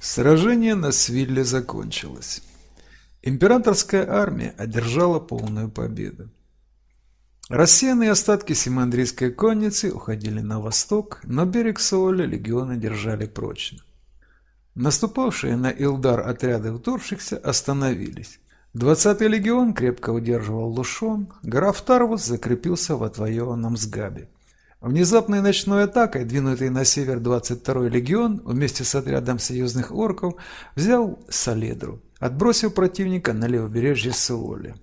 Сражение на Свилле закончилось. Императорская армия одержала полную победу. Рассеянные остатки симандрийской конницы уходили на восток, но берег Сооля легионы держали прочно. Наступавшие на Илдар отряды вторгшихся остановились. Двадцатый легион крепко удерживал Лушон, граф Тарвус закрепился в отвоеванном Сгабе. Внезапной ночной атакой, двинутый на север 22-й легион вместе с отрядом союзных орков, взял Саледру, отбросив противника на левобережье Сеоли.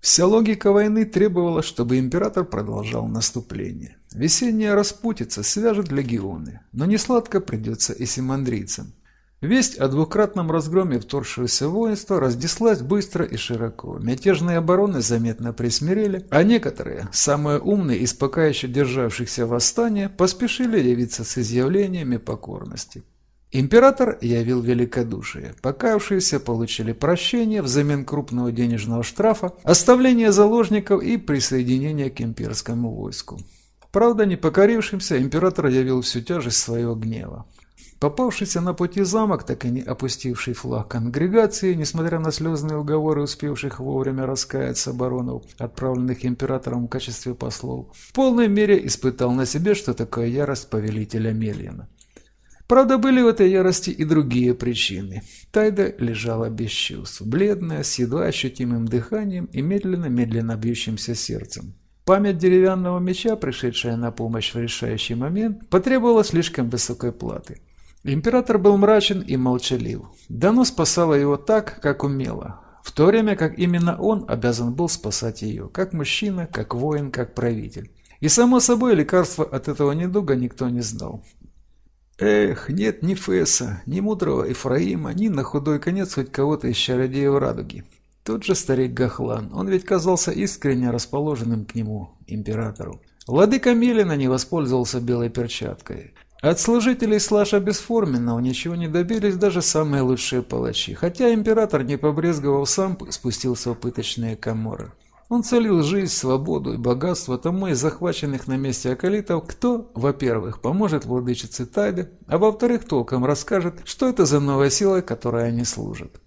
Вся логика войны требовала, чтобы император продолжал наступление. Весенняя распутица свяжет легионы, но не сладко придется и симандрийцам. Весть о двукратном разгроме вторгшегося воинства разнеслась быстро и широко. Мятежные обороны заметно присмирели, а некоторые, самые умные из пока еще державшихся восстания, поспешили явиться с изъявлениями покорности. Император явил великодушие. Покаявшиеся получили прощение взамен крупного денежного штрафа, оставление заложников и присоединение к имперскому войску. Правда, не покорившимся император явил всю тяжесть своего гнева. Попавшийся на пути замок, так и не опустивший флаг конгрегации, несмотря на слезные уговоры успевших вовремя раскаяться баронов, отправленных императором в качестве послов, в полной мере испытал на себе, что такое ярость повелителя Мельина. Правда, были в этой ярости и другие причины. Тайда лежала без чувств, бледная, с едва ощутимым дыханием и медленно-медленно бьющимся сердцем. Память деревянного меча, пришедшая на помощь в решающий момент, потребовала слишком высокой платы. Император был мрачен и молчалив. Дано спасала его так, как умела, в то время как именно он обязан был спасать ее, как мужчина, как воин, как правитель. И само собой лекарства от этого недуга никто не знал. Эх, нет ни Феса, ни мудрого Ефраима, ни на худой конец хоть кого-то из чародеев радуги. Тот же старик Гахлан, он ведь казался искренне расположенным к нему, императору. Владыка Мелина не воспользовался белой перчаткой. От служителей Слаша Бесформенного ничего не добились даже самые лучшие палачи, хотя император, не побрезговал сам, спустился в пыточные коморы. Он целил жизнь, свободу и богатство тому из захваченных на месте акалитов, кто, во-первых, поможет владычице Тайде, а во-вторых, толком расскажет, что это за новая сила, которой они служат.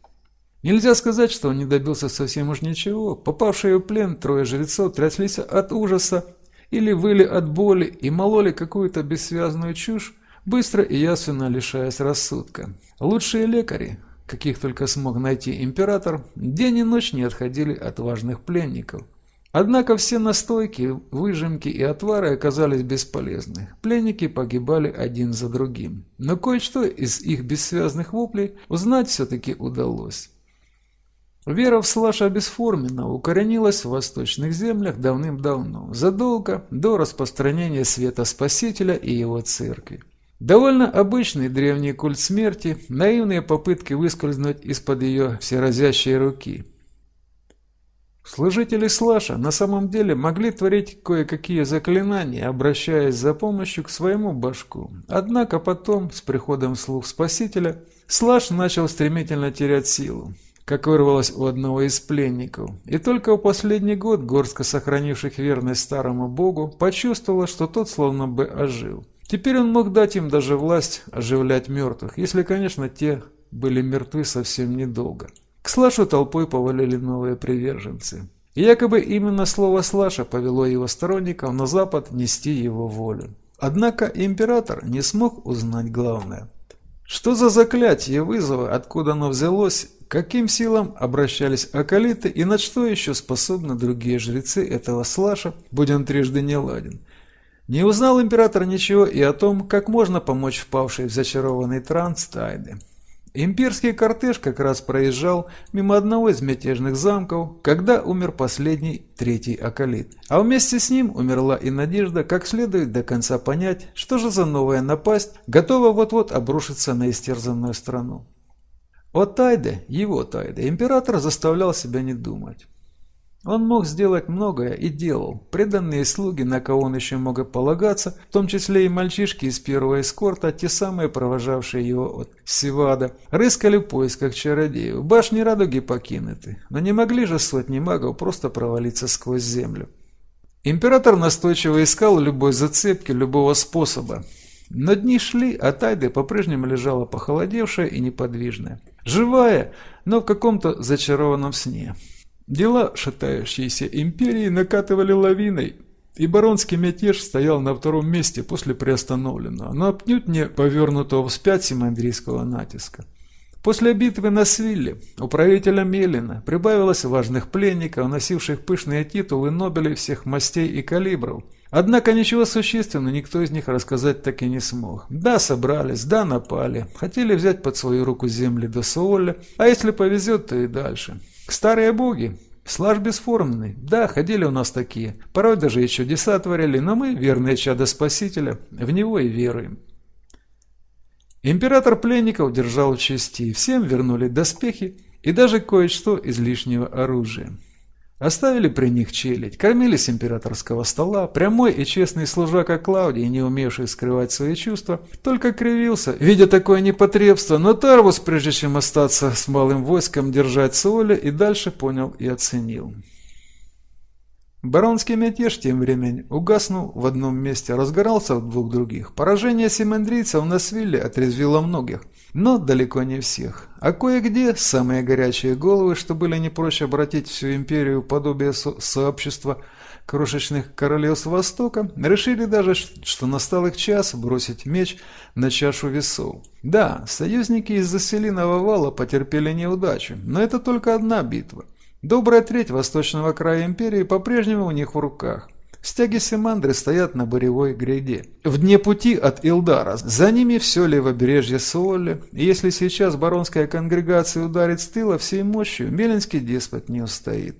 Нельзя сказать, что он не добился совсем уж ничего. Попавшие в плен трое жрецов тряслись от ужаса или выли от боли и мололи какую-то бессвязную чушь, быстро и ясно лишаясь рассудка. Лучшие лекари, каких только смог найти император, день и ночь не отходили от важных пленников. Однако все настойки, выжимки и отвары оказались бесполезны. Пленники погибали один за другим. Но кое-что из их бессвязных воплей узнать все-таки удалось. Вера в Слаша бесформенно укоренилась в восточных землях давным-давно, задолго до распространения света Спасителя и его церкви. Довольно обычный древний культ смерти, наивные попытки выскользнуть из-под ее всеразящей руки. Служители Слаша на самом деле могли творить кое-какие заклинания, обращаясь за помощью к своему башку. Однако потом, с приходом слух Спасителя, Слаш начал стремительно терять силу как вырвалось у одного из пленников. И только в последний год горстка сохранивших верность старому богу почувствовала, что тот словно бы ожил. Теперь он мог дать им даже власть оживлять мертвых, если, конечно, те были мертвы совсем недолго. К Слашу толпой повалили новые приверженцы. И якобы именно слово Слаша повело его сторонников на запад нести его волю. Однако император не смог узнать главное. Что за заклятие вызова, откуда оно взялось каким силам обращались акалиты и на что еще способны другие жрецы этого слаша, будь он трижды не ладен. Не узнал император ничего и о том, как можно помочь впавшей в зачарованный транс Тайде. Имперский кортеж как раз проезжал мимо одного из мятежных замков, когда умер последний, третий акалит. А вместе с ним умерла и надежда, как следует до конца понять, что же за новая напасть готова вот-вот обрушиться на истерзанную страну. О Тайде, его Тайде, император заставлял себя не думать. Он мог сделать многое и делал. Преданные слуги, на кого он еще мог полагаться, в том числе и мальчишки из первого эскорта, те самые, провожавшие его от Сивада, рыскали в поисках чародеев. Башни радуги покинуты, но не могли же сотни магов просто провалиться сквозь землю. Император настойчиво искал любой зацепки, любого способа, Но дни шли, а Тайда по-прежнему лежала похолодевшая и неподвижная. Живая, но в каком-то зачарованном сне. Дела шатающейся империи накатывали лавиной, и баронский мятеж стоял на втором месте после приостановленного, но отнюдь не повернутого вспять симандрийского натиска. После битвы на Свилле у правителя Мелина прибавилось важных пленников, носивших пышные титулы Нобелей всех мастей и калибров. Однако ничего существенного никто из них рассказать так и не смог. Да, собрались, да, напали, хотели взять под свою руку земли до Сооля, а если повезет, то и дальше. Старые боги, Слаж бесформенный. Да, ходили у нас такие. Порой даже и чудеса творили, но мы, верные чада Спасителя, в него и веруем. Император пленников держал в чести, всем вернули доспехи и даже кое-что из лишнего оружия. Оставили при них челядь, с императорского стола, прямой и честный служака Клаудий, не умевший скрывать свои чувства, только кривился, видя такое непотребство, но Тарвус, прежде чем остаться с малым войском, держать Соля, и дальше понял и оценил. Баронский мятеж тем временем угаснул в одном месте, разгорался в двух других. Поражение семендрийцев на Свилле отрезвило многих, но далеко не всех. А кое-где самые горячие головы, что были не проще обратить всю империю подобие со сообщества крошечных королевств Востока, решили даже, что настал их час бросить меч на чашу весов. Да, союзники из заселенного вала потерпели неудачу, но это только одна битва. Добрая треть восточного края империи по-прежнему у них в руках. Стяги Семандры стоят на буревой гряде. В дне пути от Илдара. За ними все левобережье Суолли. И если сейчас баронская конгрегация ударит с тыла всей мощью, Меленский деспот не устоит.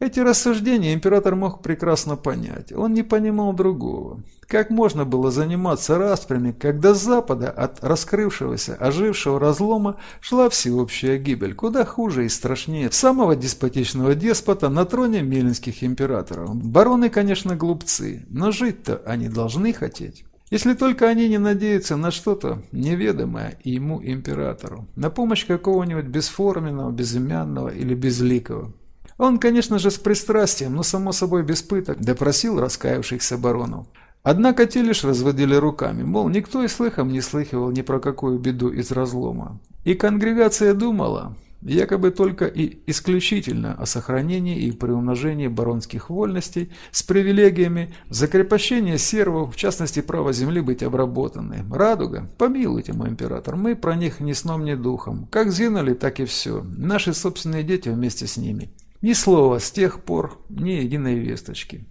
Эти рассуждения император мог прекрасно понять. Он не понимал другого. Как можно было заниматься распрями, когда с запада от раскрывшегося, ожившего разлома шла всеобщая гибель, куда хуже и страшнее самого деспотичного деспота на троне меленских императоров. Бароны, конечно, глупцы, но жить-то они должны хотеть. Если только они не надеются на что-то неведомое ему императору, на помощь какого-нибудь бесформенного, безымянного или безликого. Он, конечно же, с пристрастием, но, само собой, без пыток, допросил раскаявшихся баронов. Однако те лишь разводили руками, мол, никто и слыхом не слыхивал ни про какую беду из разлома. И конгрегация думала, якобы только и исключительно о сохранении и приумножении баронских вольностей с привилегиями закрепощения сервов, в частности права земли быть обработанной. Радуга, помилуйте, мой император, мы про них ни сном, ни духом. Как сгинули, так и все. Наши собственные дети вместе с ними. Ни слова с тех пор, ни единой весточки.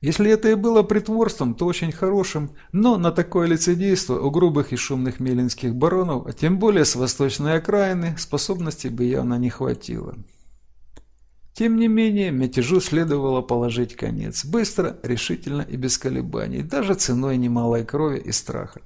Если это и было притворством, то очень хорошим, но на такое лицедейство у грубых и шумных мелинских баронов, а тем более с восточной окраины, способностей бы явно не хватило. Тем не менее, мятежу следовало положить конец, быстро, решительно и без колебаний, даже ценой немалой крови и страха.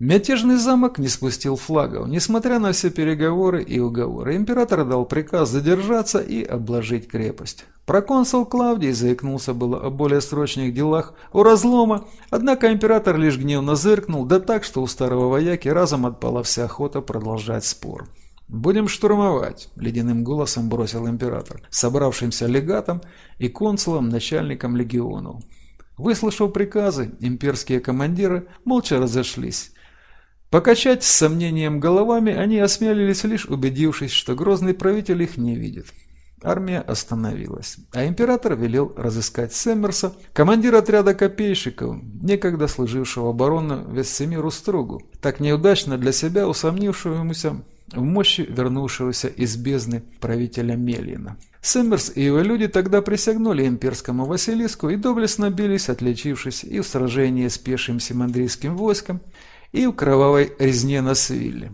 Мятежный замок не спустил флагов. Несмотря на все переговоры и уговоры, император дал приказ задержаться и обложить крепость. Проконсул Клавдий заикнулся было о более срочных делах у разлома, однако император лишь гневно зыркнул, да так, что у старого вояки разом отпала вся охота продолжать спор. «Будем штурмовать», — ледяным голосом бросил император, собравшимся легатом и консулом, начальником легионов. Выслушав приказы, имперские командиры молча разошлись. Покачать с сомнением головами они осмелились лишь убедившись, что грозный правитель их не видит. Армия остановилась, а император велел разыскать Семмерса, командира отряда копейщиков, некогда служившего барону Вессемиру Стругу, так неудачно для себя усомнившемуся в мощи вернувшегося из бездны правителя Мелина. Семмерс и его люди тогда присягнули имперскому Василиску и доблестно бились, отличившись и в сражении с пешим симандрийским войском, и в кровавой резне на Свилле.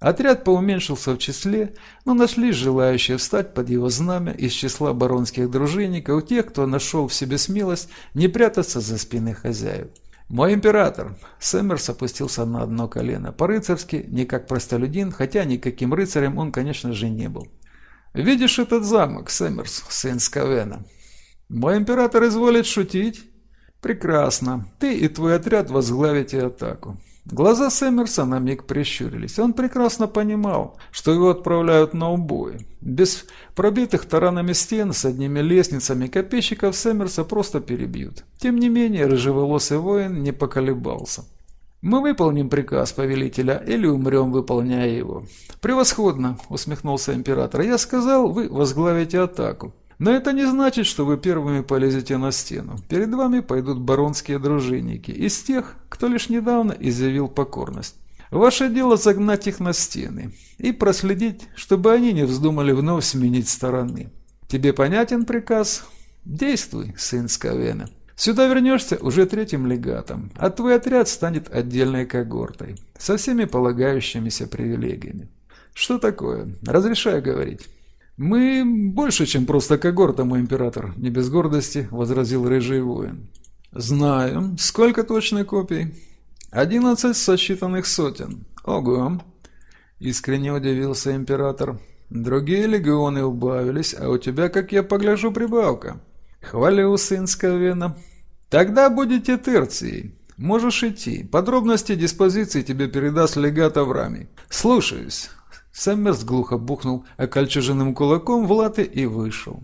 Отряд поуменьшился в числе, но нашлись желающие встать под его знамя из числа баронских дружинников, тех, кто нашел в себе смелость не прятаться за спины хозяев. «Мой император!» Сэммерс опустился на одно колено, по-рыцарски, не как простолюдин, хотя никаким рыцарем он, конечно же, не был. «Видишь этот замок, Сэммерс, сын Скавена?» «Мой император изволит шутить?» «Прекрасно. Ты и твой отряд возглавите атаку. Глаза Сэммерса на миг прищурились. Он прекрасно понимал, что его отправляют на убой. Без пробитых таранами стен с одними лестницами копейщиков Сэммерса просто перебьют. Тем не менее, рыжеволосый воин не поколебался. «Мы выполним приказ повелителя или умрем, выполняя его». «Превосходно», — усмехнулся император. «Я сказал, вы возглавите атаку. Но это не значит, что вы первыми полезете на стену. Перед вами пойдут баронские дружинники, из тех, кто лишь недавно изъявил покорность. Ваше дело загнать их на стены и проследить, чтобы они не вздумали вновь сменить стороны. Тебе понятен приказ? Действуй, сын Скавена. Сюда вернешься уже третьим легатом, а твой отряд станет отдельной когортой, со всеми полагающимися привилегиями. Что такое? Разрешаю говорить. Мы больше, чем просто когорта, мой император, не без гордости, возразил рыжий воин. Знаю. Сколько точно копий? Одиннадцать сосчитанных сотен. Ого! Искренне удивился император. Другие легионы убавились, а у тебя, как я погляжу, прибавка. Хвалю, сын Скавена. Тогда будете терцией. Можешь идти. Подробности диспозиции тебе передаст легат Аврами. Слушаюсь. Сэммерс глухо бухнул окольчуженным кулаком в латы и вышел.